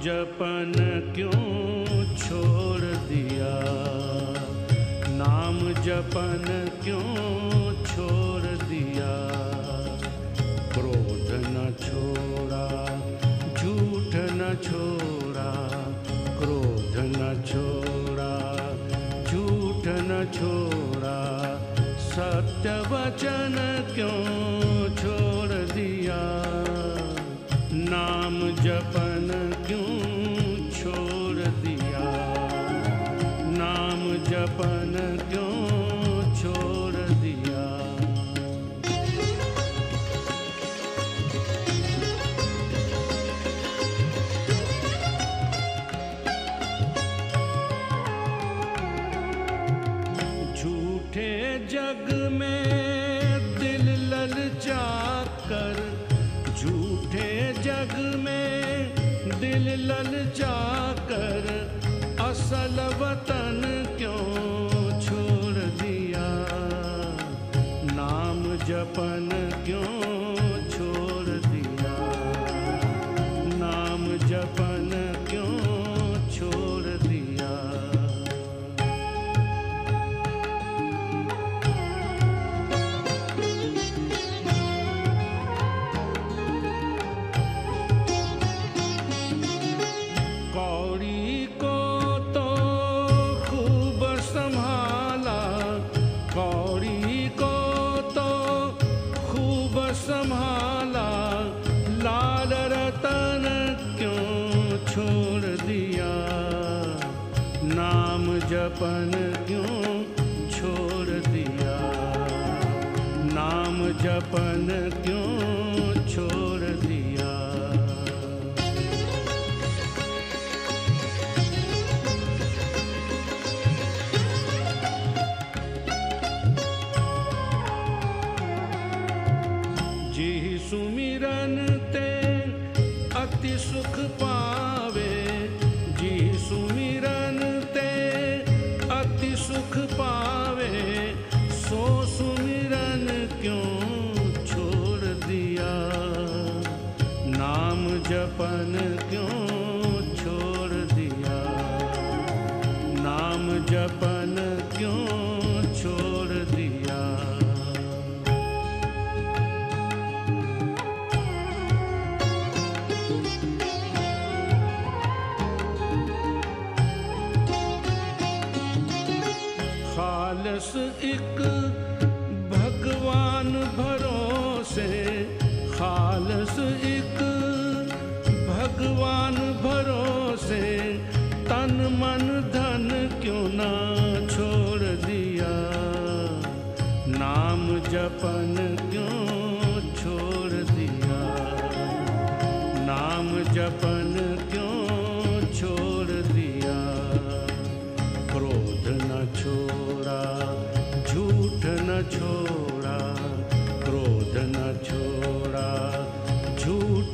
जपन क्यों छोड़ दिया? नाम जपन क्यों छोड़ दिया? क्रोध न छोड़ा, झूठ न छोड़ा, क्रोध न छोड़ा, झूठ न छोड़ा, सत्य वचन क्यों छोड़ दिया? नाम जपन क्यों झूठे जग में दिल ललचा कर असल वतन क्यों छोड़ दिया? नाम जपन जपन क्यों छोड़ दिया? नाम जपन क्यों छोड़ दिया? जी सुमिरन ते अति सुख पावे जी सुमिरन ते सुख पावे सो सुमिरन क्यों छोड़ दिया? नाम जपन क्यों छोड़ दिया? नाम जपन खालस एक भगवान भरोसे, खालस एक भगवान भरोसे। तन मन धन क्यों ना छोड़ दिया? नाम जपन क्यों छोड़ दिया? नाम जपन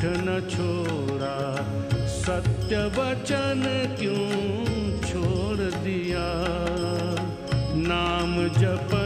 न छोड़ा सत्य वचन क्यों छोड़ दिया? नाम जपन